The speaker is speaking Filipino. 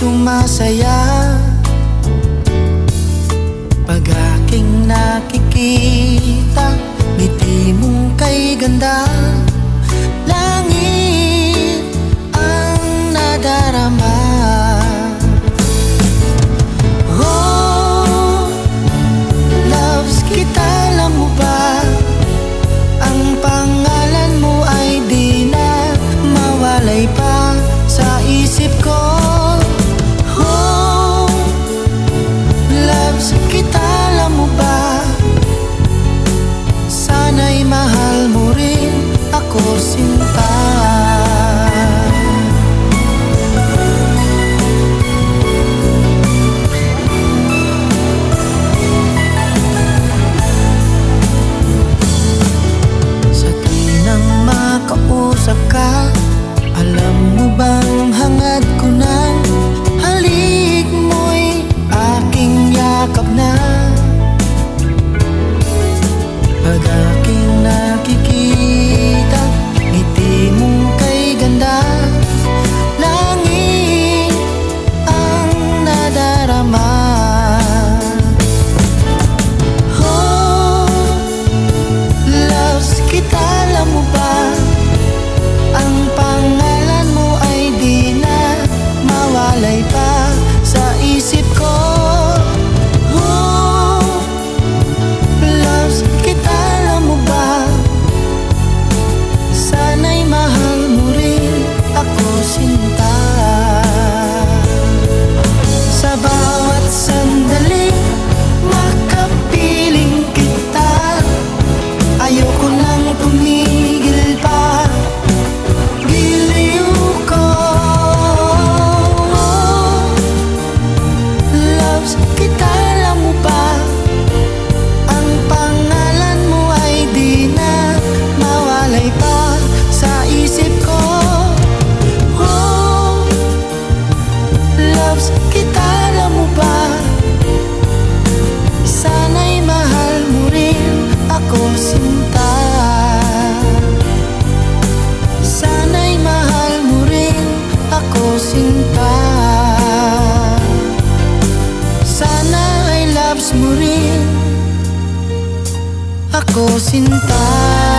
sumasaya. Pag aking nakikita Ngiti mong kay ganda. Alam mo bang hangad ko ng Sana ay loves mo rin. Ako sinta.